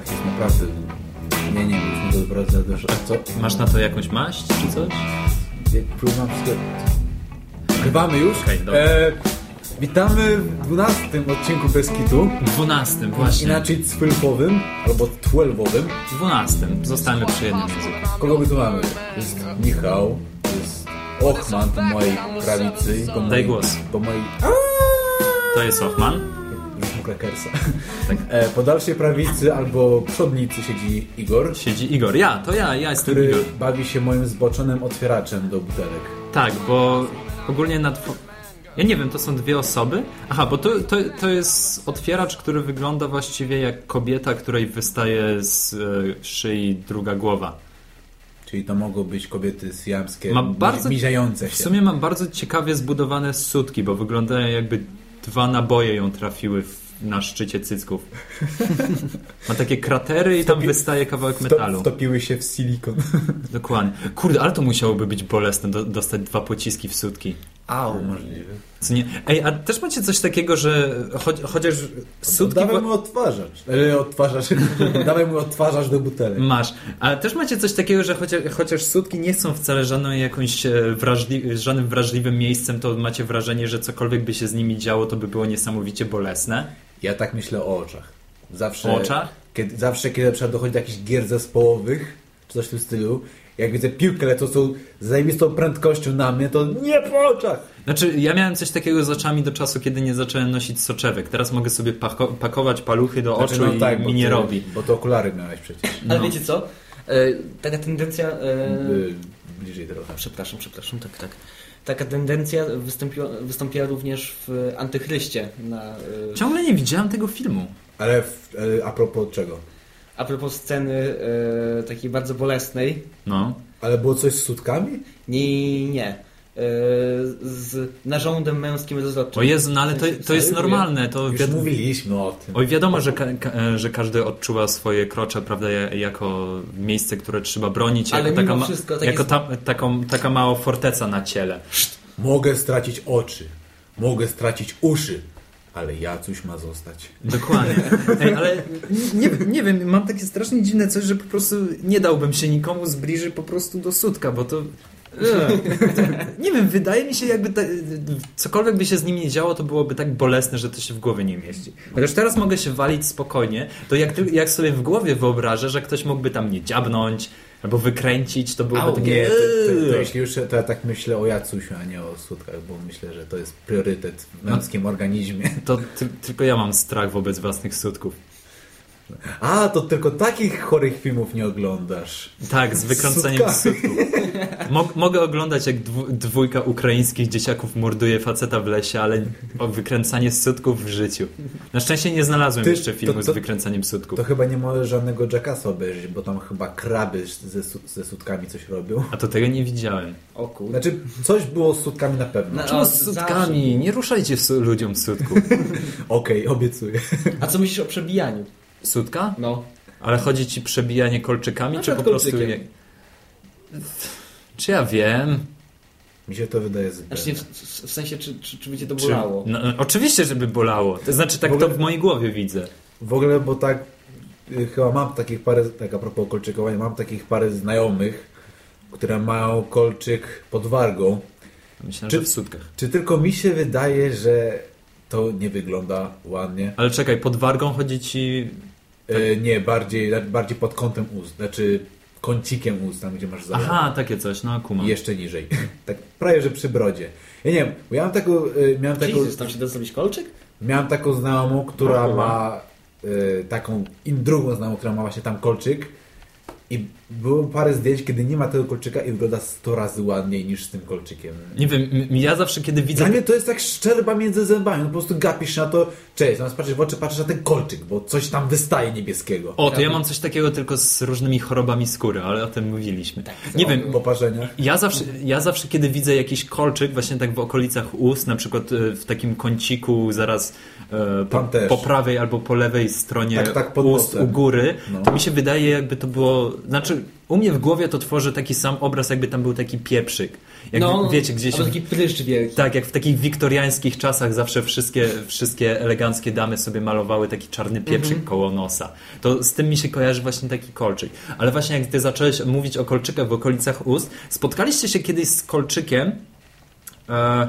tak jest naprawdę... Nie, nie, już mi to wraca do... Co? Masz na to jakąś maść czy coś? Jak wszystko... Chyba już? Okej, dobra. e, witamy w 12 odcinku Bez Kitu. Dwunastym, właśnie. Inaczej twelwowym, albo twelwowym. Dwunastym. Zostańmy przy jednym języku. Kogo my tu mamy? Jest Michał, jest Ochman po mojej prawicy. Po mojej, głos. Po mojej... To jest Hoffman. Już krakersa. E, po dalszej prawicy albo przodnicy siedzi Igor, Siedzi Igor. Ja, to ja, ja jestem który Igor. bawi się moim zboczonym otwieraczem do butelek. Tak, bo ogólnie na. Ja nie wiem, to są dwie osoby? Aha, bo to, to, to jest otwieracz, który wygląda właściwie jak kobieta, której wystaje z e, szyi druga głowa. Czyli to mogą być kobiety syjamskie, Ma bardzo- miziające W się. sumie mam bardzo ciekawie zbudowane sutki, bo wyglądają jakby dwa naboje ją trafiły w, na szczycie cycków. Ma takie kratery i tam Wtopi- wystaje kawałek metalu. Wtopiły się w silikon. Dokładnie. Kurde, ale to musiałoby być bolesne do, dostać dwa pociski w sutki. Au, możliwe. Co nie? Ej, a też macie coś takiego, że cho chociaż sutki... Dawaj mu odtwarzacz. E, odtwarzacz. Dawaj mu odtwarzacz do butelek. Masz. Ale też macie coś takiego, że chociaż, chociaż sutki nie są wcale żadną jakąś e, wrażli żadnym wrażliwym miejscem, to macie wrażenie, że cokolwiek by się z nimi działo, to by było niesamowicie bolesne. Ja tak myślę o oczach. Zawsze, O oczach? Kiedy, zawsze, kiedy na przykład dochodzi do jakichś gier zespołowych, czy coś w tym stylu, jak widzę piłkę lecącą z zajebistą prędkością na mnie, to nie po oczach! Znaczy, ja miałem coś takiego z oczami do czasu, kiedy nie zacząłem nosić soczewek. Teraz mogę sobie pako pakować paluchy do Znaczy, oczu i tak, mi nie ty- robi. Bo to okulary miałeś przecież. Ale No. wiecie co? E, taka tendencja. E, Y, Bliżej trochę. przepraszam, przepraszam, tak, tak. Taka tendencja wystąpiła, wystąpiła również w Antychryście. Na, e, Ciągle nie widziałem tego filmu. Ale w, e, a propos czego? a propos sceny e, takiej bardzo bolesnej. No. Ale było coś z sutkami? Nie, nie. E, z narządem męskim rozrodczym. O Jezu, no ale to, to jest normalne. To Już wiad- mówiliśmy o tym. Oj, wiadomo, że, ka że każdy odczuwa swoje krocze, prawda, ja- jako miejsce, które trzeba bronić, Ale jako, taka, wszystko tak jako jest- ta, taką, taka mała forteca na ciele. Mogę stracić oczy, mogę stracić uszy, ale Jacuś ma zostać. Dokładnie. Ej, ale nie, nie wiem, mam takie strasznie dziwne coś, że po prostu nie dałbym się nikomu zbliżyć po prostu do sutka, bo to... Nie wiem, wydaje mi się jakby ta, cokolwiek by się z nim nie działo, to byłoby tak bolesne, że to się w głowie nie mieści. Chociaż teraz mogę się walić spokojnie, to jak, jak sobie w głowie wyobrażę, że ktoś mógłby tam mnie dziabnąć albo wykręcić, to byłoby Au, takie... Nie, to, to, to jeśli już, to ja tak myślę o Jacusiu, a nie o sutkach, bo myślę, że to jest priorytet w męskim organizmie. To ty, tylko ja mam strach wobec własnych sutków. A, to tylko takich chorych filmów nie oglądasz. Tak, z wykręceniem Sutkami. sutków. Mog, mogę oglądać, jak dwójka ukraińskich dzieciaków morduje faceta w lesie, ale o wykręcanie sutków w życiu. Na szczęście nie znalazłem Ty- jeszcze filmu to- z to- wykręcaniem sutków. To chyba nie możesz żadnego Jackasa obejrzeć, bo tam chyba kraby ze, ze sutkami coś robią. A to tego nie widziałem. O kurde. Znaczy, coś było z sutkami na pewno. No. Czemu z zawsze sutkami? Nie ruszajcie su ludziom sutków. Okej, obiecuję. A co myślisz o przebijaniu? Sutka? No. Ale chodzi ci przebijanie kolczykami, czy po prostu... kolczykiem. Czy ja wiem? Mi się to wydaje Znaczy, zbędne. nie, w, w w sensie, czy, czy, czy by cię to Czy, bolało? no, oczywiście, żeby bolało. To znaczy, tak W ogóle- to w mojej głowie widzę. W ogóle, bo tak y, chyba mam takich parę, tak a propos kolczykowania, mam takich parę znajomych, które mają kolczyk pod wargą. Myślałem, Czy- że w sutkach. Czy tylko mi się wydaje, że to nie wygląda ładnie? Ale czekaj, pod wargą chodzi ci... E, nie, bardziej, bardziej pod kątem ust, znaczy kącikiem ust, tam gdzie masz zalew. Aha, takie coś, no kumam. I jeszcze niżej. tak prawie, że przy brodzie. Ja nie wiem, bo ja mam taką, y, miałem taką, Jesus, tam się da zrobić kolczyk? miałem taką znajomą, która No, ma y, taką, i drugą znajomą, która ma właśnie tam kolczyk i było parę zdjęć, kiedy nie ma tego kolczyka i wygląda 100 razy ładniej niż z tym kolczykiem. Nie wiem, ja zawsze kiedy widzę... Dla mnie to jest tak szczerba między zębami, no po prostu gapisz na to, cześć, zamiast patrzeć w oczy, patrzysz na ten kolczyk, bo coś tam wystaje niebieskiego. O, to ja mam coś takiego tylko z różnymi chorobami skóry, ale o tym mówiliśmy. Tak. Nie wiem, W oparzeniach. ja zawsze, ja zawsze kiedy widzę jakiś kolczyk właśnie tak w okolicach ust, na przykład e, w takim kąciku zaraz e, po, po prawej albo po lewej stronie Tak, tak, ust u góry, No. to mi się wydaje jakby to było, znaczy u mnie w głowie to tworzy taki sam obraz, jakby tam był taki pieprzyk. Jak no, wiecie, gdzieś... Albo taki pryszcz wielki. Tak, jak w takich wiktoriańskich czasach zawsze wszystkie, wszystkie eleganckie damy sobie malowały taki czarny pieprzyk Mhm. koło nosa. To z tym mi się kojarzy właśnie taki kolczyk. Ale właśnie jak ty zacząłeś mówić o kolczykach w okolicach ust, spotkaliście się kiedyś z kolczykiem e,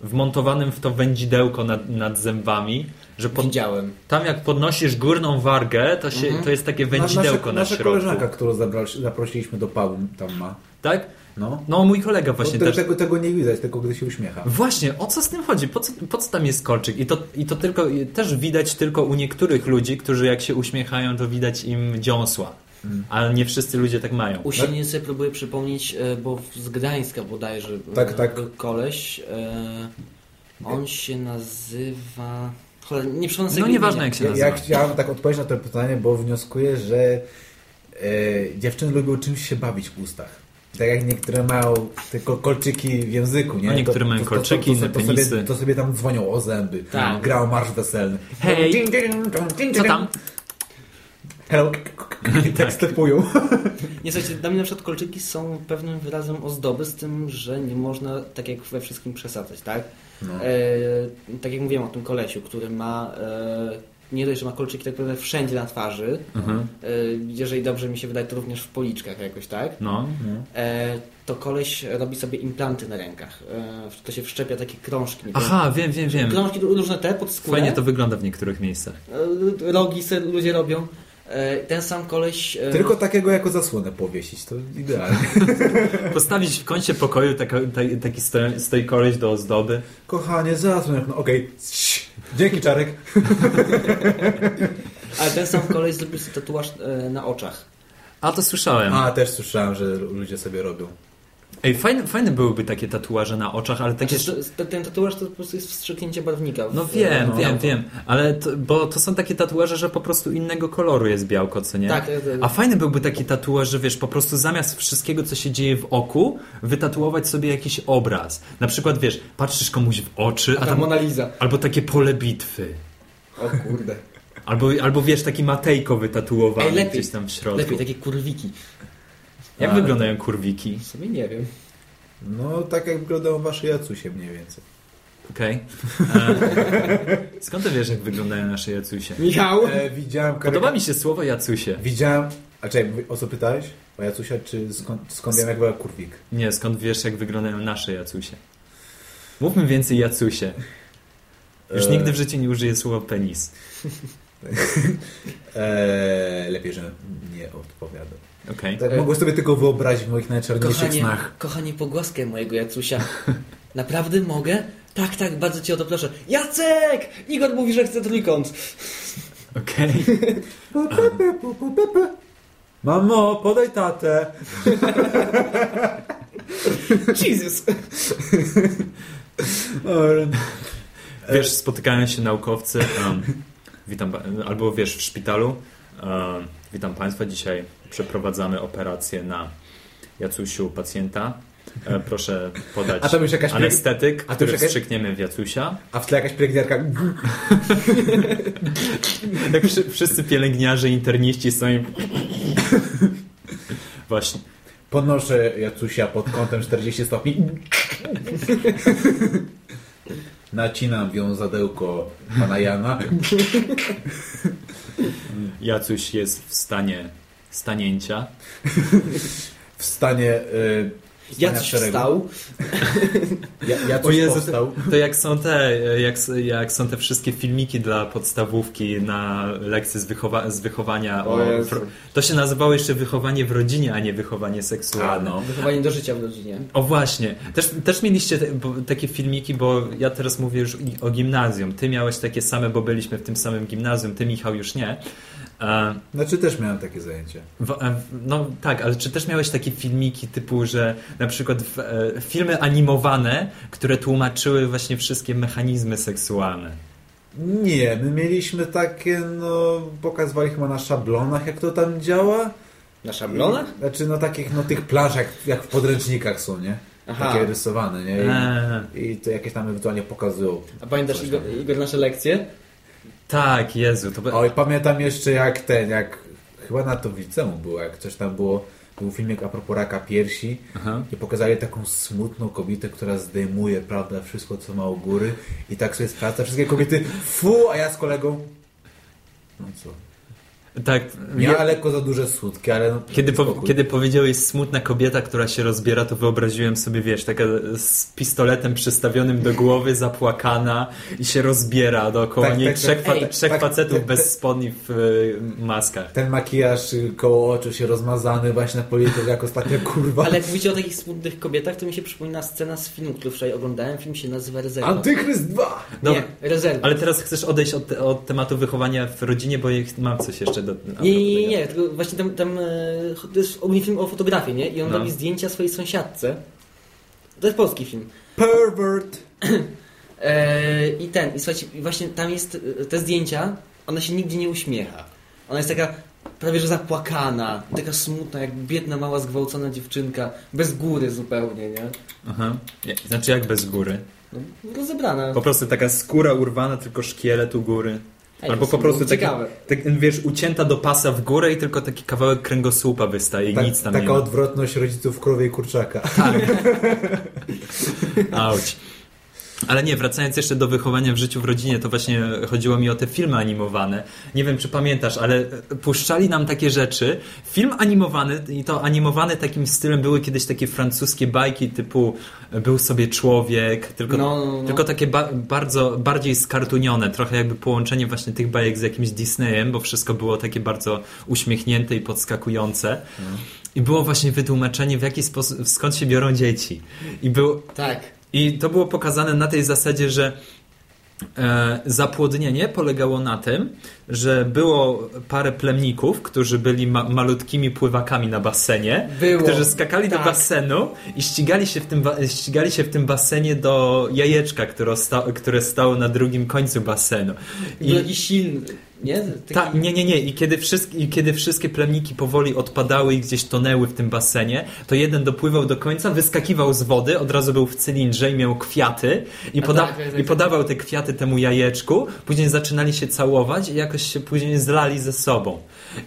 wmontowanym w to wędzidełko nad, nad zębami, że pod, Widziałem. tam jak podnosisz górną wargę, to, się, Mhm. to jest takie Na- wędzidełko nasza, na nasza środku. koleżanka, którą zaprosiliśmy do pubu, tam ma. Tak? No. No, mój kolega właśnie Te- też. tego, tego nie widać, tylko gdy się uśmiecha. Właśnie, o co z tym chodzi? Po co, po co tam jest kolczyk? I to, I to tylko, też widać tylko u niektórych ludzi, którzy jak się uśmiechają, to widać im dziąsła. Mm. Ale nie wszyscy ludzie tak mają. U siebie sobie próbuję przypomnieć, e, bo z Gdańska bodajże Tak, e, tak. był koleś. e, On się nazywa... Cholera, nie przypomnę sobie No nieważne imienia. jak się nazywa. ja chciałem tak odpowiedzieć na to pytanie, bo wnioskuję, że e, dziewczyny lubią czymś się bawić w ustach. Tak jak niektóre mają tylko kolczyki w języku, nie? No niektóre mają kolczyki, inne to, penisy. sobie, to sobie tam dzwonią o zęby. Tak. Grał marsz weselny. Hej, co tam? Hello. Tak stepują. Nie, słuchajcie, dla mnie na przykład kolczyki są pewnym wyrazem ozdoby, z tym, że nie można tak jak we wszystkim przesadzać, tak? No. E, tak jak mówiłem o tym kolesiu, który ma e, nie dość, że ma kolczyki tak naprawdę wszędzie na twarzy, Mhm. e, jeżeli dobrze mi się wydaje, to również w policzkach jakoś, tak? No. E, to koleś robi sobie implanty na rękach. E, to się wszczepia takie krążki. Aha, wiem, wiem, wiem. Krążki różne te pod skórę. Fajnie to wygląda w niektórych miejscach. E, Rogi se ludzie robią. E, ten sam koleś... e, Tylko takiego jako zasłonę powiesić, to idealnie. Postawić w kącie pokoju taka, ta- taki stoi, stoi koleś do ozdoby. Kochanie, zasłoń. No okej. Dzięki, Czarek. Ale ten sam koleś zrobił sobie tatuaż e, na oczach. A to słyszałem. A, też słyszałem, że ludzie sobie robią. Ej, fajne, fajne byłyby takie tatuaże na oczach, ale takie... Znaczy, to- ten tatuaż to po prostu jest wstrzyknięcie barwnika. w- No wiem, no. wiem, wiem, ale to, bo to są takie tatuaże, że po prostu innego koloru jest białko, co nie? Tak, tak, tak. A fajny byłby taki tatuaż, że wiesz, po prostu zamiast wszystkiego, co się dzieje w oku, wytatuować sobie jakiś obraz. Na przykład, wiesz, patrzysz komuś w oczy, a Ta tam... Mona Lisa. Albo takie pole bitwy. O kurde. Albo, albo wiesz, taki Matejko wytatuowany Ej, lepiej. gdzieś tam w środku. Lepiej, takie kurwiki. Jak A. wyglądają kurwiki? Sobie nie wiem. No, tak jak wyglądają wasze jacusie mniej więcej. Okej. E, Skąd ty wiesz, jak wyglądają nasze jacusie? Michał? E, widziałem Podoba mi się słowo jacusie. Widziałem... A czekaj, o co pytałeś? O Jacusia, czy skąd, skąd wiem jak była kurwik? Nie, skąd wiesz, jak wyglądają nasze jacusie? Mówmy więcej jacusie. Już E, nigdy w życiu nie użyję słowa penis. E, lepiej, że nie odpowiadam. Okej. Tak, mogę sobie tylko wyobrazić w moich najczarniejszych Kochanie, snach. kochanie, pogłaskę mojego Jacusia. Naprawdę mogę? Tak, tak, bardzo cię o to proszę. Jacek! Igor mówi, że chce trójkąt. Okej. Mamo, podaj tatę. Jesus! Wiesz, spotykają się naukowcy. Um, witam, albo wiesz, w szpitalu. Um, witam Państwa. Dzisiaj przeprowadzamy operację na jacusiu pacjenta. E, proszę podać A to już jakaś anestetyk, a to który już jakaś- wstrzykniemy w jacusia. A w tle jakaś pielęgniarka. Wszy- wszyscy pielęgniarze, interniści są im... Właśnie. Podnoszę Jacusia pod kątem 40 stopni. Nacinam wiązadełko pana Jana. Jacuś jest w stanie stanięcia. W stanie. Y, szeregu. wstał. Ja, O Jacuś Jezu, powstał. to, jak są te, jak, jak są te wszystkie filmiki dla podstawówki na lekcje z, wychowa, z wychowania. O o- to się nazywało jeszcze wychowanie w rodzinie, a nie wychowanie seksualne. A, no. Wychowanie do życia w rodzinie. O właśnie, też, też mieliście te, bo, takie filmiki, bo ja teraz mówię już o gimnazjum. Ty miałeś takie same, bo byliśmy w tym samym gimnazjum, ty Michał już nie. E, Znaczy też miałem takie zajęcie. W, e, w- no tak, ale czy też miałeś takie filmiki typu, że na przykład w, e, filmy animowane, które tłumaczyły właśnie wszystkie mechanizmy seksualne? Nie, my mieliśmy takie, no, pokazywali chyba na szablonach, jak to tam działa. Na szablonach? Znaczy, no takich, no tych planszach, jak, w podręcznikach są, nie? Aha. Takie rysowane, nie? I, I to jakieś tam ewentualnie pokazują. A pamiętasz Igor. Igor nasze lekcje? Tak, Jezu, to by... Oj, pamiętam jeszcze jak ten, jak chyba na to w liceum było, jak coś tam było, był filmik a propos raka piersi Aha. i pokazali taką smutną kobietę, która zdejmuje, prawda, wszystko co ma u góry i tak sobie sprawdza wszystkie kobiety, fu, a ja z kolegą no co, Tak, miała lekko za duże sutki, ale no, Kiedy, po, kiedy powiedziałeś smutna kobieta, która się rozbiera, to wyobraziłem sobie, wiesz, taka z pistoletem przystawionym do głowy, zapłakana i się rozbiera dookoła Tak, niej tak, trzech, tak. fa- Ej, trzech tak, facetów tak, bez tak. spodni w y, maskach. Ten makijaż y, koło oczu się rozmazany właśnie na politykę jak ostatnia kurwa. Ale jak mówicie o takich smutnych kobietach, to mi się przypomina scena z filmu, który wczoraj oglądałem. Film się nazywa Rezerwa. Antychryst 2! Dobra. Nie, Rezerwa. Ale teraz chcesz odejść od, od tematu wychowania w rodzinie, bo ja mam coś jeszcze do... Nie, nie, nie, nie, tylko właśnie tam, tam e, to jest ogólnie film o fotografii, nie? I on No. robi zdjęcia swojej sąsiadce. To jest polski film. Pervert! E, I ten, i słuchajcie, właśnie tam jest e, te zdjęcia, ona się nigdzie nie uśmiecha. Ona jest taka prawie że zapłakana, taka smutna, jak biedna, mała, zgwałcona dziewczynka, bez góry zupełnie, nie? Aha. Znaczy jak bez góry? No, rozebrana. Po prostu taka skóra urwana, tylko szkielet u góry. Ej, Albo po prostu taki, ciekawe. tak, wiesz, ucięta do pasa w górę i tylko taki kawałek kręgosłupa wystaje i Tak, nic tam taka nie ma. odwrotność rodziców krowy i kurczaka. Auć. Ale nie, wracając jeszcze do wychowania w życiu w rodzinie, to właśnie chodziło mi o te filmy animowane. Nie wiem, czy pamiętasz, ale puszczali nam takie rzeczy. Film animowany, i to animowany takim stylem, były kiedyś takie francuskie bajki typu Był sobie człowiek, tylko, No, no, no. tylko takie ba bardzo, bardziej skartunione, trochę jakby połączenie właśnie tych bajek z jakimś Disneyem, bo wszystko było takie bardzo uśmiechnięte i podskakujące. I było właśnie wytłumaczenie, w jaki sposób, skąd się biorą dzieci. I był, Tak. I to było pokazane na tej zasadzie, że e, zapłodnienie polegało na tym, że było parę plemników, którzy byli ma malutkimi pływakami na basenie, Było. którzy skakali do Tak. basenu i ścigali się w tym, ścigali się w tym basenie do jajeczka, które, sta które stało na drugim końcu basenu. I taki silny, nie? Taki... Tak, nie, nie, nie. I kiedy, wszystkie, I kiedy wszystkie plemniki powoli odpadały i gdzieś tonęły w tym basenie, to jeden dopływał do końca, wyskakiwał z wody, od razu był w cylindrze i miał kwiaty i, poda tak, tak, tak. i podawał te kwiaty temu jajeczku. Później zaczynali się całować i jakoś się później zlali ze sobą.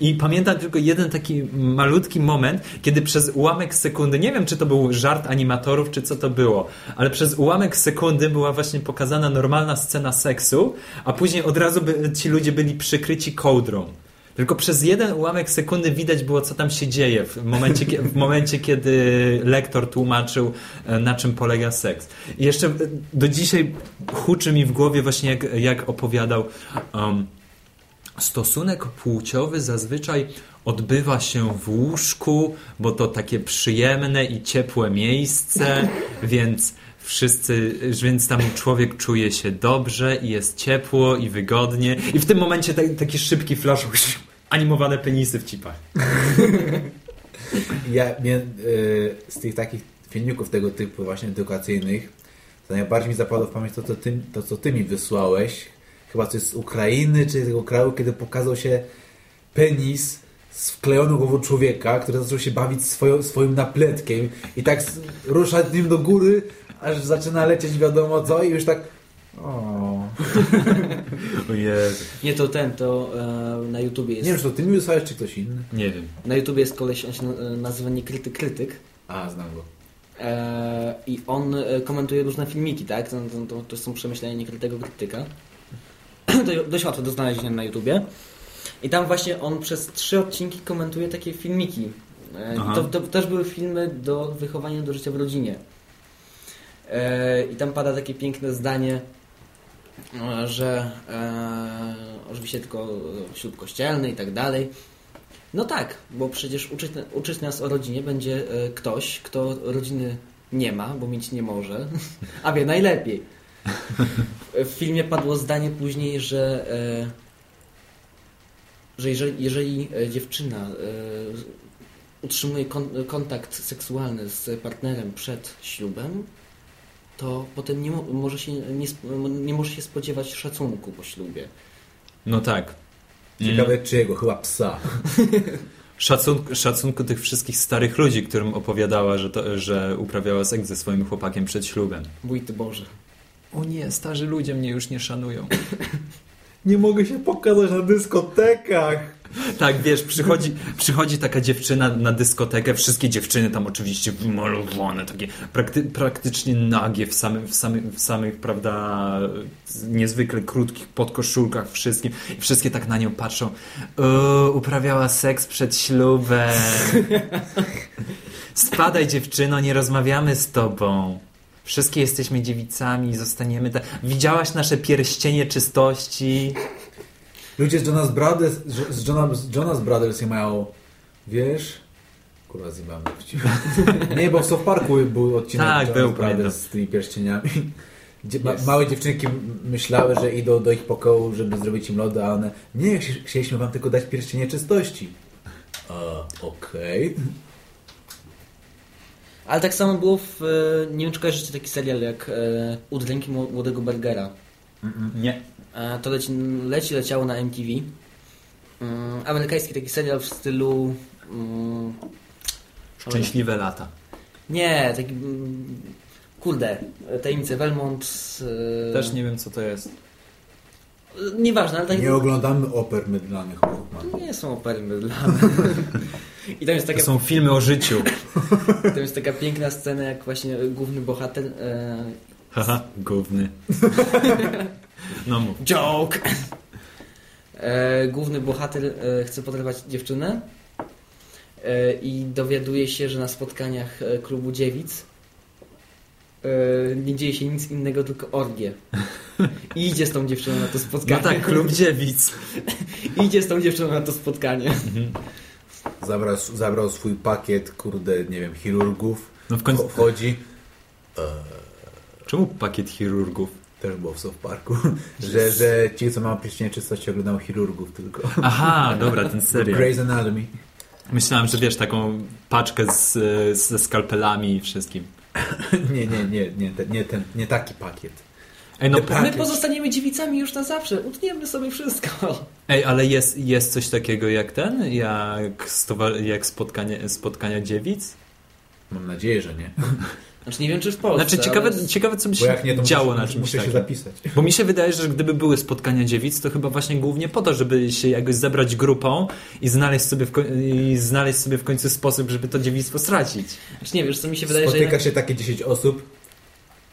I pamiętam tylko jeden taki malutki moment, kiedy przez ułamek sekundy, nie wiem czy to był żart animatorów, czy co to było, ale przez ułamek sekundy była właśnie pokazana normalna scena seksu, a później od razu by, ci ludzie byli przykryci kołdrą. Tylko przez jeden ułamek sekundy widać było, co tam się dzieje w momencie, w momencie kiedy lektor tłumaczył, e, na czym polega seks. I jeszcze e, do dzisiaj huczy mi w głowie właśnie, jak, jak opowiadał um, stosunek płciowy zazwyczaj odbywa się w łóżku, bo to takie przyjemne i ciepłe miejsce, więc wszyscy, więc tam człowiek czuje się dobrze i jest ciepło i wygodnie i w tym momencie ta- taki szybki flash animowane penisy w cipach. Ja y, z tych takich filmików tego typu właśnie edukacyjnych to najbardziej mi zapadło w pamięć to, to, ty, to co ty mi wysłałeś. Chyba coś z Ukrainy, czy z tego kraju, kiedy pokazał się penis z wklejoną głową człowieka, który zaczął się bawić swoją, swoim napletkiem i tak rusza nim do góry, aż zaczyna lecieć wiadomo co i już tak o. O Jezu. Nie, to ten, to e, na YouTubie jest. Nie wiem, czy to ty mi wysłałeś, czy ktoś inny. Nie wiem. Na YouTubie jest koleś, on się na- nazywa Niekryty Krytyk. A, znam go. E, I on e, komentuje różne filmiki, tak? To, to, to, to są przemyślenia niekrytego krytyka. dość łatwo do znalezienia na YouTubie. I tam właśnie on przez trzy odcinki komentuje takie filmiki. E, to, to też były filmy do wychowania do życia w rodzinie. E, I tam pada takie piękne zdanie, e, że oczywiście tylko ślub kościelny i tak dalej. No tak, bo przecież uczyć, uczyć nas o rodzinie będzie ktoś, kto rodziny nie ma, bo mieć nie może, a wie najlepiej. W filmie padło zdanie później, że, e, że jeżeli, jeżeli e, dziewczyna e, utrzymuje kon, kontakt seksualny z partnerem przed ślubem, to potem nie, mo, może się, nie, nie może się spodziewać szacunku po ślubie. No tak. Ciekawe czyjego, chyba psa. Szacunku, szacunku tych wszystkich starych ludzi, którym opowiadała, że, to, że uprawiała seks ze swoim chłopakiem przed ślubem. Bój ty Boże. O nie, starzy ludzie mnie już nie szanują. Nie mogę się pokazać na dyskotekach. Tak, wiesz, przychodzi, przychodzi taka dziewczyna na dyskotekę, wszystkie dziewczyny tam oczywiście wymalowane, takie prakty, praktycznie nagie w samych, w samych, w samych, prawda, niezwykle krótkich podkoszulkach, wszystkim. I wszystkie tak na nią patrzą. Uprawiała seks przed ślubem. Spadaj dziewczyno, nie rozmawiamy z tobą. Wszystkie jesteśmy dziewicami i zostaniemy tak. Widziałaś nasze pierścienie czystości? Ludzie z Jonas Brothers, z Jonas, z Jonas Brothers nie mają, wiesz... Kurwa, zjebałem Nie, bo w South Parku był odcinek Tak, Jonas był, Brothers z tymi pierścieniami. Gdzie ma, małe dziewczynki myślały, że idą do ich pokoju, żeby zrobić im lody, a one nie, chci- chcieliśmy wam tylko dać pierścienie czystości. A, Okej. Ale tak samo było w... e, Nie wiem, czy kojarzycie taki serial jak e, Udręki Mło- Młodego Bergera. Nie. E, To leci, leci, leciało na MTV. Mm, Amerykański taki serial w stylu... mm, Szczęśliwe lata. Nie, taki... mm, Kurde, Tajemnice Belmont... Też nie wiem, co to jest. Nieważne, ale tak... Nie oglądamy oper mydlanych. Hoffman. Nie są opery mydlane. I tam jest, taka, To są filmy o życiu. tam jest taka piękna scena, jak właśnie główny bohater... E, Haha, gówny. No mów. Joke! E, główny bohater e, chce poderwać dziewczynę e, i dowiaduje się, że na spotkaniach e, klubu dziewic e, nie dzieje się nic innego, tylko orgie. I idzie z tą dziewczyną na to No spotkanie. tak, klub dziewic. I idzie z tą dziewczyną na to spotkanie. Zabrał, zabrał swój pakiet, kurde, nie wiem, chirurgów. No w końcu... Wcho- Wchodzi, Czemu pakiet chirurgów? też było w South Parku, że, że ci, co mają pierścienie czystości, oglądają chirurgów tylko. Aha, dobra, ten serial. Grey's Anatomy. Myślałem, że wiesz, taką paczkę z, ze skalpelami i wszystkim. Nie, nie, nie, nie, nie, ten, nie taki pakiet. Ej, no, My pozostaniemy dziewicami już na zawsze. Utniemy sobie wszystko. ej, ale jest, jest coś takiego jak ten? Jak, jak spotkanie, spotkania dziewic? Mam nadzieję, że nie. Znaczy nie wiem, czy w Polsce. Znaczy, ciekawe, ale- ciekawe co by się jak nie, to działo muszę, na czymś muszę się takim. zapisać. Bo mi się wydaje, że gdyby były spotkania dziewic, to chyba właśnie głównie po to, żeby się jakoś zebrać grupą i znaleźć sobie w, i znaleźć sobie w końcu sposób, żeby to dziewictwo stracić. Znaczy nie wiesz, co mi się wydaje, że... Spotyka się takie 10 osób.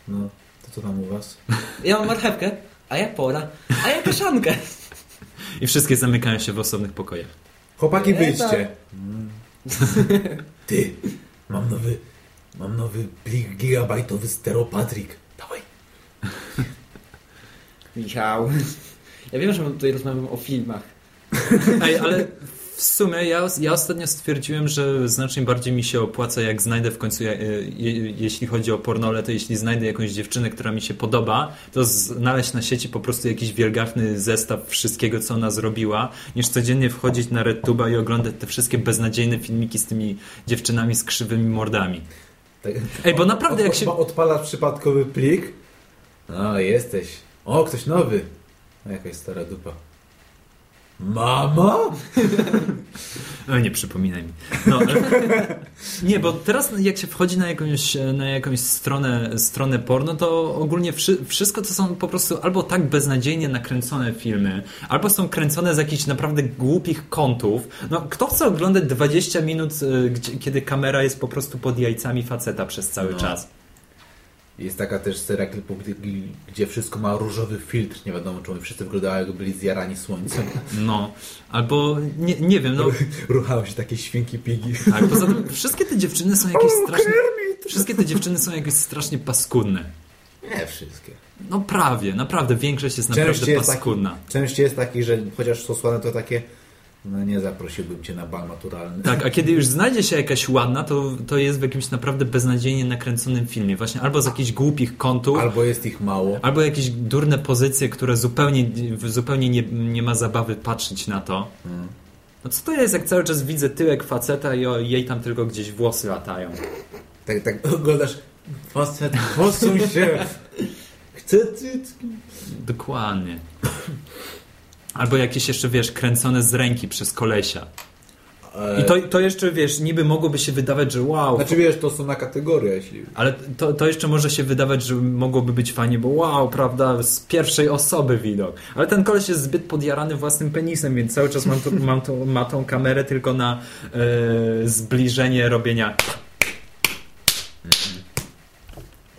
No, co tam u was? Ja mam marchewkę, a ja pora, a ja kaszankę. I wszystkie zamykają się w osobnych pokojach. Chłopaki, Nie, wyjdźcie. tak. Ty, mam nowy, mam nowy plik gigabajtowy stereopatrik. Dawaj. Michał. Ja wiem, że my tutaj rozmawiamy o filmach. Ej, ale w sumie ja, ja ostatnio stwierdziłem, że znacznie bardziej mi się opłaca, jak znajdę w końcu, je, je, jeśli chodzi o pornole, to jeśli znajdę jakąś dziewczynę, która mi się podoba, to znaleźć na sieci po prostu jakiś wielgachny zestaw wszystkiego, co ona zrobiła, niż codziennie wchodzić na RedTube'a i oglądać te wszystkie beznadziejne filmiki z tymi dziewczynami z krzywymi mordami. Tak. Ej, bo naprawdę jak się... Odpalasz przypadkowy plik. No, jesteś. O, ktoś nowy. No, jakaś stara dupa. Mama? No nie przypominaj mi. No. Nie, bo teraz jak się wchodzi na jakąś, na jakąś stronę, stronę porno, to ogólnie wszy, wszystko to są po prostu albo tak beznadziejnie nakręcone filmy, albo są kręcone z jakichś naprawdę głupich kątów. No, kto chce oglądać 20 minut, y, gdzie, kiedy kamera jest po prostu pod jajcami faceta przez cały No. czas? Jest taka też seria klipów, gdzie, wszystko ma różowy filtr. Nie wiadomo, czemu wszyscy wyglądają, jakby byli zjarani słońcem. No, albo nie, nie wiem, no Ruchają się takie świnki pigi. tak, poza tym wszystkie te dziewczyny są jakieś strasznie... Wszystkie te dziewczyny są jakieś strasznie paskudne. Nie wszystkie. No prawie, naprawdę większość jest naprawdę Częściej jest, taki, paskudna. częściej jest taki, że chociaż są słane, to takie no nie zaprosiłbym cię na bal maturalny. Tak, a kiedy już znajdzie się jakaś ładna, to, to jest w jakimś naprawdę beznadziejnie nakręconym filmie. Właśnie albo z jakichś głupich kątów, albo, Albo jest ich mało. jakieś durne pozycje, które zupełnie, zupełnie nie, nie ma zabawy patrzeć na to. Mm. No co to jest, jak cały czas widzę tyłek faceta i o, jej tam tylko gdzieś włosy latają. Tak, tak oglądasz facet, posuń się. Chcę cycki. Dokładnie. Albo jakieś jeszcze, wiesz, kręcone z ręki przez kolesia. E, I to, to jeszcze, wiesz, niby mogłoby się wydawać, że wow, Znaczy wiesz, to są na kategoria, jeśli... ale to, to jeszcze może się wydawać, że mogłoby być fajnie, bo wow, prawda, z pierwszej osoby widok. Ale ten koleś jest zbyt podjarany własnym penisem, więc cały czas mam, to, mam to, ma tą kamerę tylko na e, zbliżenie robienia.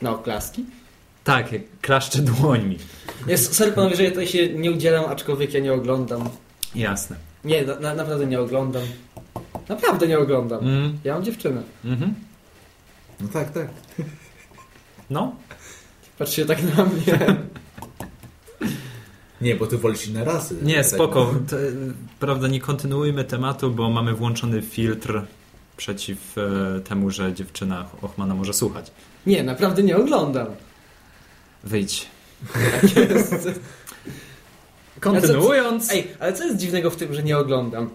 Na oklaski? Tak, jak klaszczę dłońmi. Jest, sorry panowie, że ja tutaj się nie udzielam, aczkolwiek ja nie oglądam. Jasne. Nie, na, na, naprawdę nie oglądam. Naprawdę nie oglądam. Mm, Ja mam dziewczynę. mhm. No tak, tak. No, Patrzcie tak na mnie. Nie, bo ty wolisz inne rasy. nie, Tak. spoko. Te, prawda, nie kontynuujmy tematu, bo mamy włączony filtr przeciw e, temu, że dziewczyna Ochmana może słuchać. Nie, naprawdę nie oglądam. Wyjdź. Tak jest. Kontynuując. Ej, ale co jest dziwnego w tym, że nie oglądam?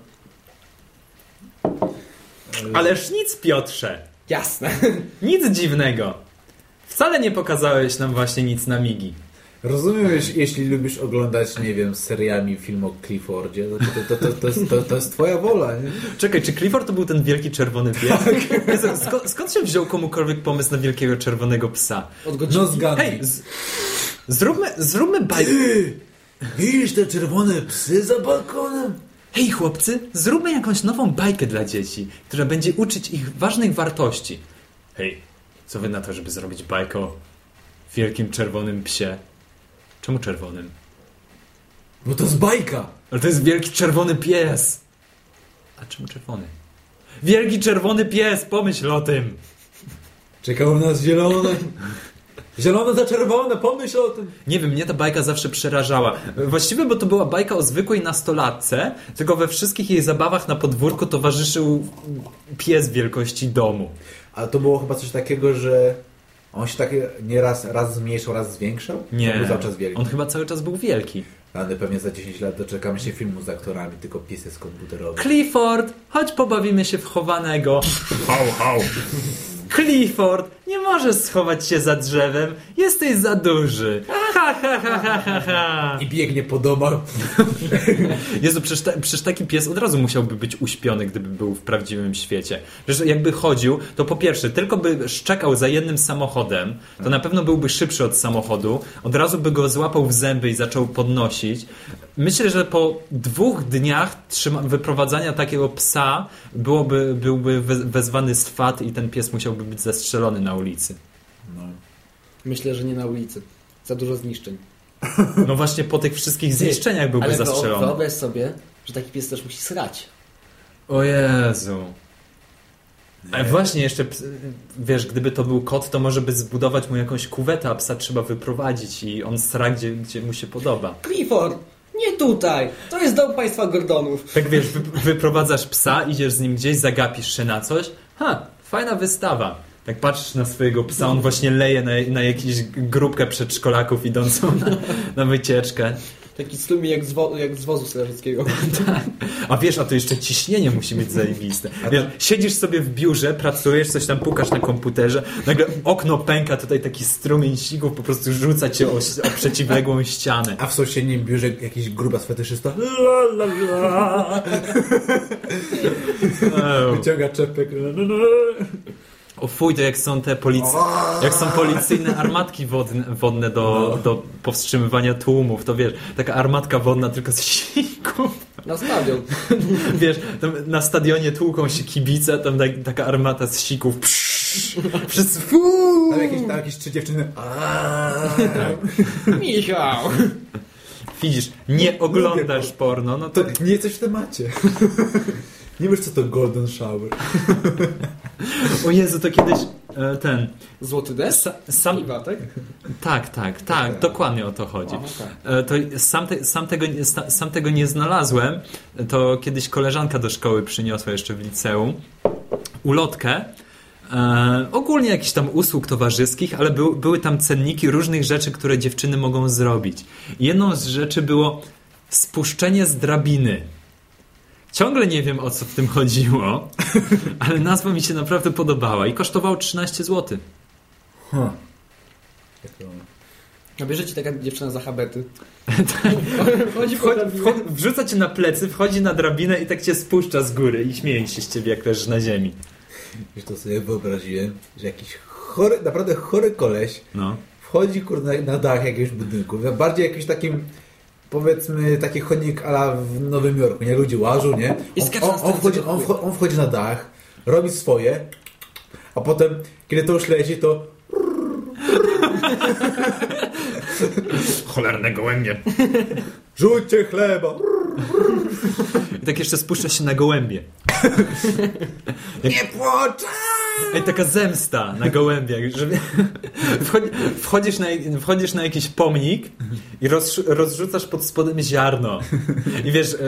Ależ nic, Piotrze. Jasne. Nic dziwnego. Wcale nie pokazałeś nam właśnie nic na migi. Rozumiem, jeśli, jeśli lubisz oglądać, nie wiem, seriami film o Cliffordzie, to, to, to, to, to, jest, to, to jest twoja wola, nie? Czekaj, czy Clifford to był ten wielki czerwony pies? Jezu, skąd, skąd się wziął komukolwiek pomysł na wielkiego czerwonego psa? Od godziny. No zgadnij. Hej, z, zróbmy, zróbmy bajkę. Widzisz te czerwone psy za balkonem? Hej chłopcy, zróbmy jakąś nową bajkę dla dzieci, która będzie uczyć ich ważnych wartości. Hej, co wy na to, żeby zrobić bajkę o wielkim czerwonym psie? Czemu czerwonym? Bo to jest bajka! Ale to jest wielki czerwony pies. A czemu czerwony? Wielki czerwony pies, pomyśl o tym. Czekało nas zielone. Zielone za czerwone, pomyśl o tym. Nie wiem, mnie ta bajka zawsze przerażała. Właściwie, bo to była bajka o zwykłej nastolatce, tylko we wszystkich jej zabawach na podwórku towarzyszył pies wielkości domu. A to było chyba coś takiego, że on się tak nie raz, raz zmniejszał, raz zwiększał? Nie, był cały czas wielki. on chyba cały czas był wielki. Ale pewnie za 10 lat doczekamy się filmu z aktorami, tylko pies jest komputerowy. Clifford, chodź pobawimy się w chowanego. Hał, hał. Clifford, nie możesz schować się za drzewem, jesteś za duży. Ha, ha, ha, ha, ha, ha. I biegnie po domach. Jezu, przecież, ta, przecież taki pies od razu musiałby być uśpiony, gdyby był w prawdziwym świecie. Przecież jakby chodził, to po pierwsze, tylko by szczekał za jednym samochodem, to na pewno byłby szybszy od samochodu, od razu by go złapał w zęby i zaczął podnosić. Myślę, że po dwóch dniach trzyma, wyprowadzania takiego psa byłoby, byłby we- wezwany swat i ten pies musiałby być zastrzelony na ulicy. No. Myślę, że nie na ulicy. Za dużo zniszczeń. No właśnie po tych wszystkich zniszczeniach byłby Ale zastrzelony. wyobraź sobie, że taki pies też musi srać. O Jezu. Ale właśnie jeszcze, wiesz, gdyby to był kot, to może by zbudować mu jakąś kuwetę, a psa trzeba wyprowadzić i on sra, gdzie, gdzie mu się podoba. Clifford! Nie tutaj! To jest dom państwa Gordonów. Tak wiesz, wy, wyprowadzasz psa, idziesz z nim gdzieś, zagapisz się na coś. Ha, fajna wystawa. Tak patrzysz na swojego psa, on właśnie leje na, na jakąś grupkę przedszkolaków idącą na, na wycieczkę. Taki slumi jak z, wo- jak z wozu strażackiego. A wiesz, a to jeszcze ciśnienie musi być zajebiste. Wiesz, siedzisz sobie w biurze, pracujesz, coś tam pukasz na komputerze, nagle okno pęka, tutaj taki strumień sików po prostu rzuca cię o, o przeciwległą ścianę. A w sąsiednim biurze jakiś gruba fetyszysta la, la, la. Ew. wyciąga czepek. la, la, la. O fuj, to jak są te policy... jak są policyjne armatki wodne, wodne do, do powstrzymywania tłumów, to wiesz, taka armatka wodna tylko z sików. Na stadion. Wiesz, tam na stadionie tłuką się kibice, tam tak, taka armata z sików. Psz, wszyscy fuu. Tam jakieś, tam jakieś trzy dziewczyny. Aaaa. Michał! Widzisz, nie oglądasz porno, no to... To nie jesteś w temacie. Nie wiesz co to golden shower. O Jezu, to kiedyś e, ten... Złoty des? Sa, sam, Piwa, tak? tak, tak, tak, dokładnie o to chodzi. O, okej. E, To sam, te, sam, tego, sam tego nie znalazłem. To kiedyś koleżanka do szkoły przyniosła jeszcze w liceum ulotkę. E, ogólnie jakichś tam usług towarzyskich, ale był, były tam cenniki różnych rzeczy, które dziewczyny mogą zrobić. Jedną z rzeczy było spuszczenie z drabiny. Ciągle nie wiem o co w tym chodziło, ale nazwa mi się naprawdę podobała i kosztowało 13 zł. Huh. A bierzecie taka dziewczyna za habety. Chodzi, wchodzi, wchodzi, wrzuca cię na plecy, wchodzi na drabinę i tak cię spuszcza z góry i śmieje się z ciebie, jak leżysz na ziemi. Już to sobie wyobraziłem, że jakiś chory, naprawdę chory koleś No. wchodzi kurde na dach jakiegoś budynku. Bardziej jakimś takim powiedzmy taki chodnik ala w Nowym Jorku, nie? Ludzie łażą, nie? On, on, on, wchodzi, on, wchodzi na dach, robi swoje, a potem, kiedy to już leci, to Cholerne gołębie. rzućcie chleba. I tak jeszcze spuszcza się na gołębie. Nie płaczę! Ej, taka zemsta na gołębiach. Wchodzi, wchodzisz, na, wchodzisz na jakiś pomnik i roz, rozrzucasz pod spodem ziarno. I wiesz, e,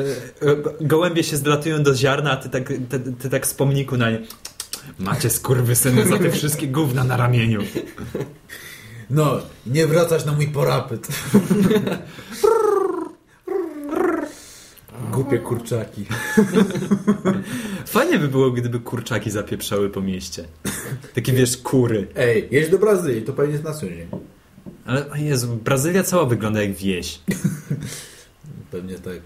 e, gołębie się zlatują do ziarna, a ty tak, ty, ty tak z pomniku na nie... Macie skurwysyny za te wszystkie gówna na ramieniu. No, nie wracać na mój porapyt. Głupie kurczaki. Fajnie by było, gdyby kurczaki zapieprzały po mieście. Takie, wiesz, kury. Ej, jedź do Brazylii, to pewnie jest na? Ale o Jezu, Brazylia cała wygląda jak wieś. Pewnie tak.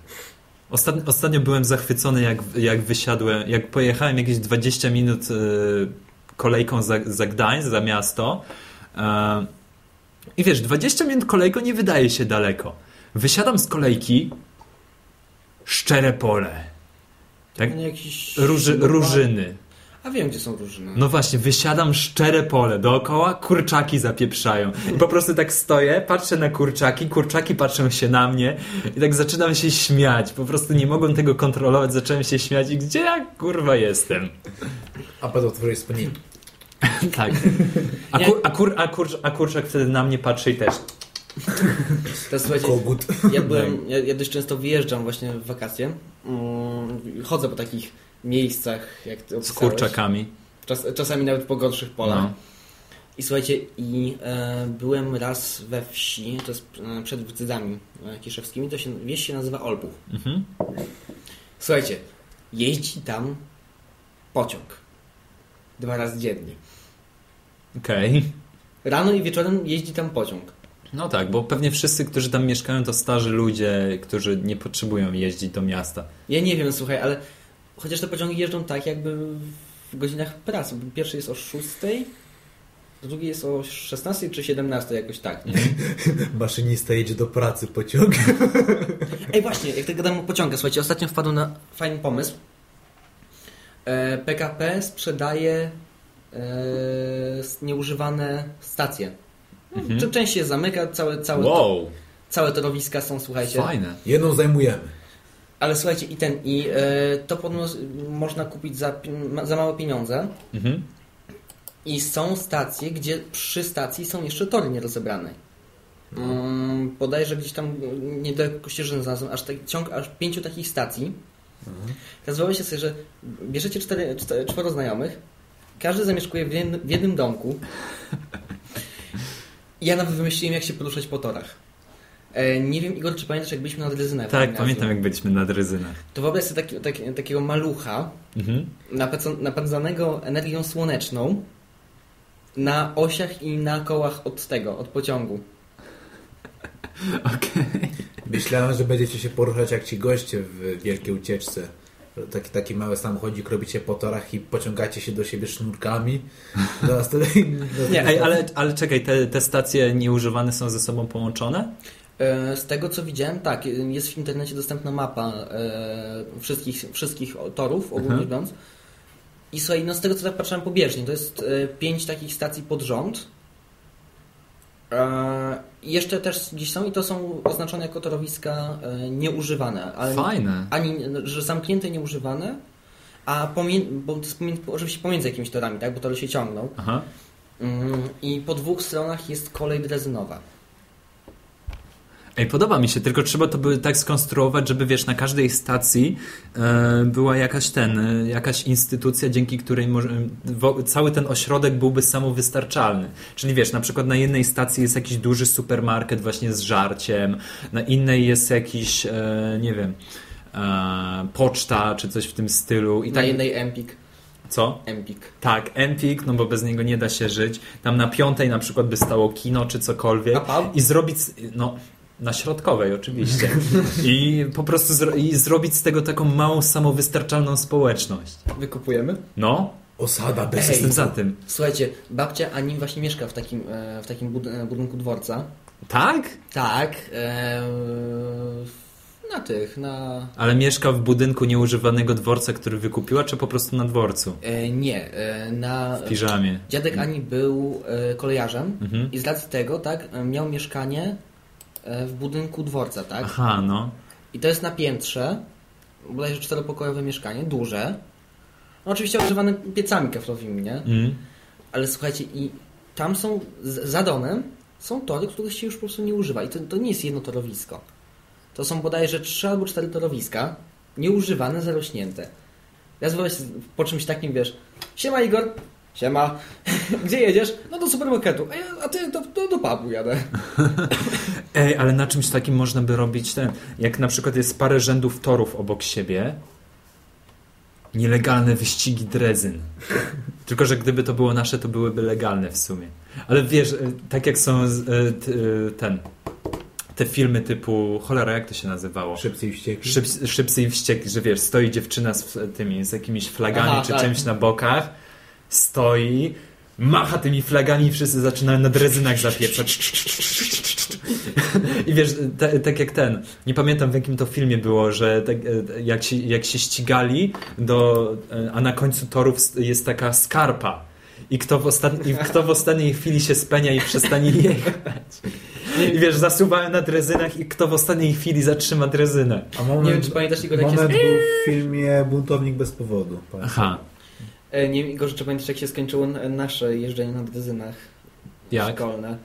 Ostatnio, ostatnio byłem zachwycony, jak, jak wysiadłem, jak pojechałem jakieś 20 minut e, kolejką za, za Gdańsk, za miasto. E, I wiesz, 20 minut kolejką nie wydaje się daleko. Wysiadam z kolejki, szczere pole, tak? Róży, różyny. A wiem, gdzie są różyny. No właśnie, wysiadam szczere pole dookoła, kurczaki zapieprzają. I po prostu tak stoję, patrzę na kurczaki, kurczaki patrzą się na mnie i tak zaczynam się śmiać. Po prostu nie mogłem tego kontrolować, zacząłem się śmiać i gdzie ja kurwa jestem? A potem otworzyłeś spodnie. tak. A, kur, a, kur, a, kur, a kurczak wtedy na mnie patrzy i też. Teraz słuchajcie, Kogut. ja, byłem, ja, ja dość często wyjeżdżam właśnie w wakacje. Mm, chodzę po takich miejscach, jak ty Z opisałeś. kurczakami. Czas, czasami nawet po gorszych polach. No. I słuchajcie, i e, byłem raz we wsi, to jest e, przed Wdzydami e, kiszewskimi, to się, wieś się nazywa Olbuch. Mhm. Słuchajcie, jeździ tam pociąg. Dwa razy dziennie. Okej. Rano i wieczorem jeździ tam pociąg. No tak, bo pewnie wszyscy, którzy tam mieszkają, to starzy ludzie, którzy nie potrzebują jeździć do miasta. Ja nie wiem, słuchaj, ale chociaż te pociągi jeżdżą tak jakby w godzinach pracy. Pierwszy jest o 6, drugi jest o 16 czy 17 jakoś tak, nie? Maszynista jedzie do pracy pociągiem. Ej, właśnie, jak tak gadam o pociągach, słuchajcie, ostatnio wpadłem na fajny pomysł. E, PKP sprzedaje e, nieużywane stacje. Mhm. Czy Część się zamyka, całe, całe, Wow, całe torowiska są, słuchajcie. fajne. Jedną zajmujemy. Ale słuchajcie, i ten, i e, to podobno można kupić za, za małe pieniądze. Mhm. I są stacje, gdzie przy stacji są jeszcze tory nierozebrane. Mm, bodajże gdzieś tam niedaleko Kościerzyny znalazłem aż tak, ciąg aż pięciu takich stacji. Teraz wyobraźcie sobie, że bierzecie cztery, cztery, czworo znajomych, każdy zamieszkuje w jednym, w jednym domku. Ja nawet wymyśliłem, jak się poruszać po torach. E, nie wiem, Igor, czy pamiętasz, jak byliśmy na Dryzynach? Tak, pamiętam jak byliśmy na dryzynach. To wyobraź sobie taki, taki, takiego malucha, Mhm. napędza- napędzanego energią słoneczną na osiach i na kołach od tego, od pociągu. Okej. Myślałem, że będziecie się poruszać jak ci goście w wielkiej ucieczce. Taki, taki mały samochodzik robicie po torach i pociągacie się do siebie sznurkami. Do następnej... Nie, Ej, ale, ale czekaj, te, te stacje nieużywane są ze sobą połączone? E, Z tego co widziałem, tak, jest w internecie dostępna mapa e, wszystkich, wszystkich torów, ogólnie Mhm. biorąc. I słuchaj, no z tego co tak patrzyłem pobieżnie, to jest e, pięć takich stacji pod rząd. E, jeszcze też gdzieś są i to są oznaczone jako torowiska e, nieużywane. Ale Fajne. ani, że zamknięte, nieużywane, a bo to jest pomiędzy, oczywiście pomiędzy jakimiś torami, tak, bo tory się ciągną. Aha. Mm, I po dwóch stronach jest kolej drezynowa. Ej, podoba mi się, tylko trzeba to by tak skonstruować, żeby wiesz, na każdej stacji e, była jakaś ten, e, jakaś instytucja, dzięki której może, wo, cały ten ośrodek byłby samowystarczalny. Czyli wiesz, na przykład na jednej stacji jest jakiś duży supermarket właśnie z żarciem, na innej jest jakiś, e, nie wiem, e, poczta czy coś w tym stylu. I I tak, na jednej Empik. Co? Empik. Tak, Empik, no bo bez niego nie da się żyć. Tam na piątej na przykład by stało kino czy cokolwiek. A pub? I zrobić, no na środkowej oczywiście. I po prostu zro, i zrobić z tego taką małą, samowystarczalną społeczność. Wykupujemy? No, Osada bez jestem za tym. Słuchajcie, babcia Ani właśnie mieszka w takim, e, w takim bud e, budynku dworca. Tak? Tak. E, na tych, na... Ale mieszka w budynku nieużywanego dworca, który wykupiła, czy po prostu na dworcu? E, nie, e, na... W piżamie. Dziadek Ani był e, kolejarzem Mhm. i z racji tego, tak, miał mieszkanie w budynku dworca, tak? Aha, no. I to jest na piętrze, bodajże czteropokojowe mieszkanie, duże. No oczywiście ogrzewane piecami kaflowymi, nie? Mm. Ale słuchajcie, i tam są, za domem są tory, których się już po prostu nie używa. I to, to nie jest jedno torowisko. To są bodajże trzy albo cztery torowiska, nieużywane, zarośnięte. Ja wyobraź po czymś takim, wiesz, siema Igor, siema, gdzie jedziesz? No do supermarketu, a, ja, a ty do, do, do pubu jadę. Ej, ale na czymś takim można by robić ten, jak na przykład jest parę rzędów torów obok siebie, nielegalne wyścigi drezyn. Tylko, że gdyby to było nasze, to byłyby legalne w sumie. Ale wiesz, e, tak jak są e, e, ten, te filmy typu, cholera, jak to się nazywało? Szybcy i wściekli. Szyb, szybcy i wściekli, że wiesz, stoi dziewczyna z tymi, z jakimiś flagami Aha, czy tak. czymś na bokach, stoi, macha tymi flagami i wszyscy zaczynają na drezynach zapieprzać. I wiesz, ta, tak jak ten, nie pamiętam w jakim to filmie było, że tak, e, jak, się, jak się ścigali, do, e, a na końcu torów jest taka skarpa. I kto, w ostatni, I kto w ostatniej chwili się spenia i przestanie jechać. I wiesz, zasuwają na drezynach i kto w ostatniej chwili zatrzyma drezynę. A moment, Nie wiem, czy pamiętasz Igor, jak moment jest... był w filmie Buntownik bez powodu. Pamiętam. Aha. E, Nie wiem, Igor, czy pamiętasz, jak się skończyło nasze jeżdżenie na drezynach Jak? szkolne?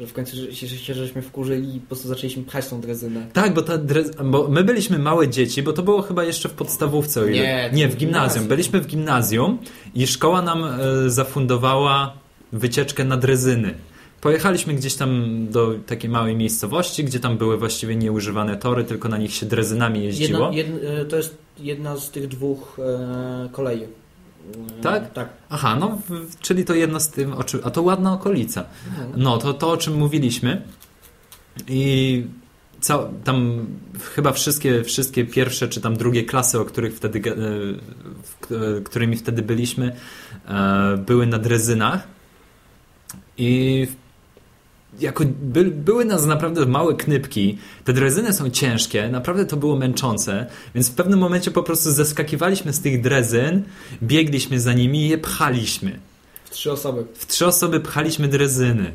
Że w końcu że- się, się żeśmy wkurzyli i po prostu zaczęliśmy pchać tą drezynę. Tak, bo ta drez... bo my byliśmy małe dzieci, bo to było chyba jeszcze w podstawówce, o ile... Nie, nie w gimnazjum. gimnazjum. Byliśmy w gimnazjum i szkoła nam e, zafundowała wycieczkę na drezyny. Pojechaliśmy gdzieś tam do takiej małej miejscowości, gdzie tam były właściwie nieużywane tory, tylko na nich się drezynami jeździło. Jedna, jed, e, to jest jedna z tych dwóch e, kolei. Tak? Tak. Aha, no, czyli to jedna z tym, o czym, a to ładna okolica. No, to to, o czym mówiliśmy. I ca, tam chyba wszystkie, wszystkie pierwsze, czy tam drugie klasy, o których wtedy, e, e, którymi wtedy byliśmy, e, były na drezynach. I jako by, były nas naprawdę małe knypki. Te drezyny są ciężkie, naprawdę to było męczące, więc w pewnym momencie po prostu zeskakiwaliśmy z tych drezyn, biegliśmy za nimi i je pchaliśmy. W trzy osoby. W trzy osoby pchaliśmy drezyny.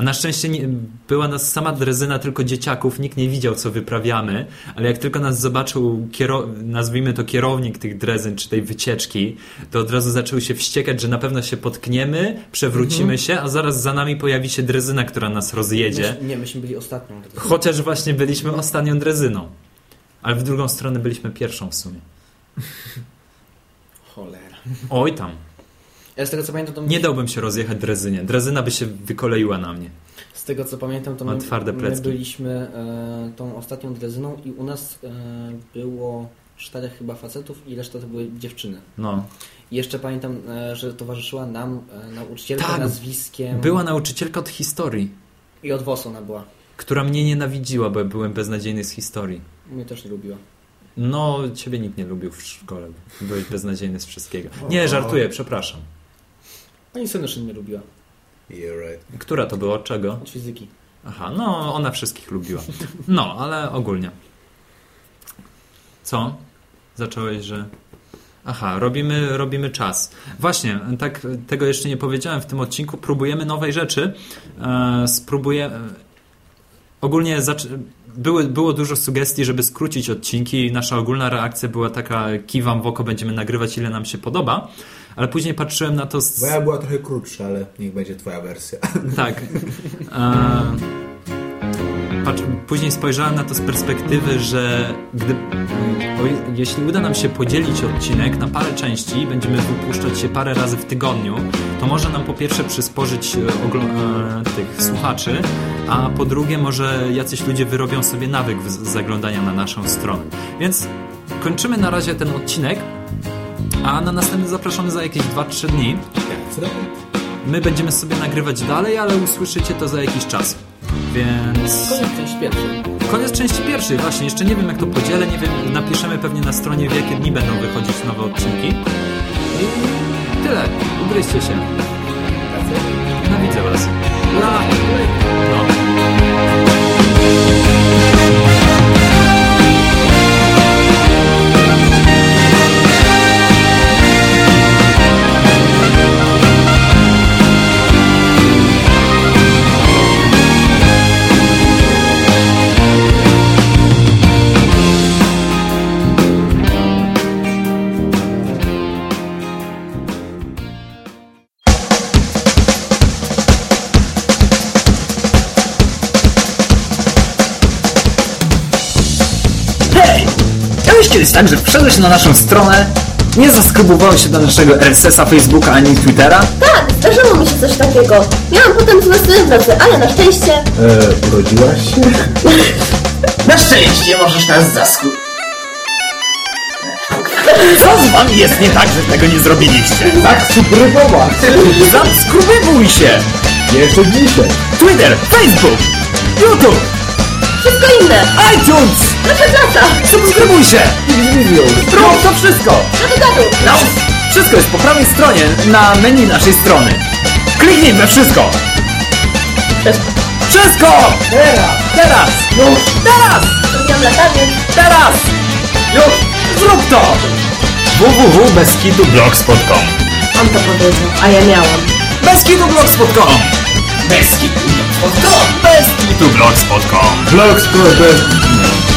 A na szczęście nie, była nas sama drezyna tylko dzieciaków, nikt nie widział, co wyprawiamy, ale jak tylko nas zobaczył, kiero, nazwijmy to kierownik tych drezyn, czy tej wycieczki, to od razu zaczął się wściekać, że na pewno się potkniemy, przewrócimy się, a zaraz za nami pojawi się drezyna, która nas rozjedzie. Nie, myśmy byli ostatnią. drezyną. Chociaż właśnie byliśmy ostatnią drezyną. Ale w drugą stronę byliśmy pierwszą w sumie. Cholera. Oj tam. Ja z tego co pamiętam, to Nie dałbym się rozjechać drezynie. Drezyna by się wykoleiła na mnie. z tego co pamiętam, to Ma my, twarde my plecki. byliśmy e, tą ostatnią drezyną i u nas e, było czterech chyba facetów i reszta to były dziewczyny. No. I jeszcze pamiętam, e, że towarzyszyła nam e, nauczycielka Tak, nazwiskiem... Była nauczycielka od historii, I od WOS ona była. która mnie nienawidziła, bo byłem beznadziejny z historii. Mnie też nie lubiła. No, ciebie nikt nie lubił w szkole. Byłeś beznadziejny z wszystkiego. Nie, żartuję, przepraszam. Pani Senyszyn mnie lubiła. You're right. Która to była? Od czego? Od fizyki. Aha, no, ona wszystkich lubiła. No, ale ogólnie. Co? Zacząłeś, że... Aha, robimy, robimy czas. Właśnie, tak tego jeszcze nie powiedziałem w tym odcinku. Próbujemy nowej rzeczy. E, spróbuję... Ogólnie zac- były, było dużo sugestii, żeby skrócić odcinki. Nasza ogólna reakcja była taka, kiwam w oko, będziemy nagrywać ile nam się podoba. Ale później patrzyłem na to z... Moja była trochę krótsza, ale niech będzie twoja wersja. Tak. E, patrz, później spojrzałem na to z perspektywy, że gdy, o, jeśli uda nam się podzielić odcinek na parę części, będziemy wypuszczać się parę razy w tygodniu, to może nam po pierwsze przysporzyć e, e, tych słuchaczy, a po drugie może jacyś ludzie wyrobią sobie nawyk zaglądania na naszą stronę. Więc kończymy na razie ten odcinek. A na następny zapraszamy za jakieś 2-3 dni. My będziemy sobie nagrywać dalej, ale usłyszycie to za jakiś czas. Więc... Koniec część pierwszej. Koniec części pierwszej, właśnie. Jeszcze nie wiem jak to podzielę, nie wiem, napiszemy pewnie na stronie w jakie dni będą wychodzić nowe odcinki. I tyle. Ugryźcie się. Nienawidzę was. No. Kiedyś tak, że wszedłeś na naszą stronę, nie zaskrybowałeś się do naszego RSS-a, Facebooka ani Twittera? Tak, zdarzyło mi się coś takiego. Miałam potem złe symptomy, ale na szczęście... E, urodziłaś się? Na szczęście możesz nas zaskru... Co z wami jest nie tak, że tego nie zrobiliście? Tak, subrybować! Zaskrybowuj się! Jeszcze dzisiaj! Twitter, Facebook, YouTube, Wszystko inne. iTunes! Nasza klasa. Subskrybuj się! Rób to wszystko! Na dodatku. No, wszystko jest po prawej stronie na menu naszej strony. Kliknij we wszystko! Wszystko! Teraz! Teraz! Już! Teraz! Zrobiłam latanie. Teraz! Już! Zrób to! www.beskidublogs.com On to powiedział, a ja miałam. Beskidublogs.com Beskidublogs.com Beskidublogs.com Blogspot,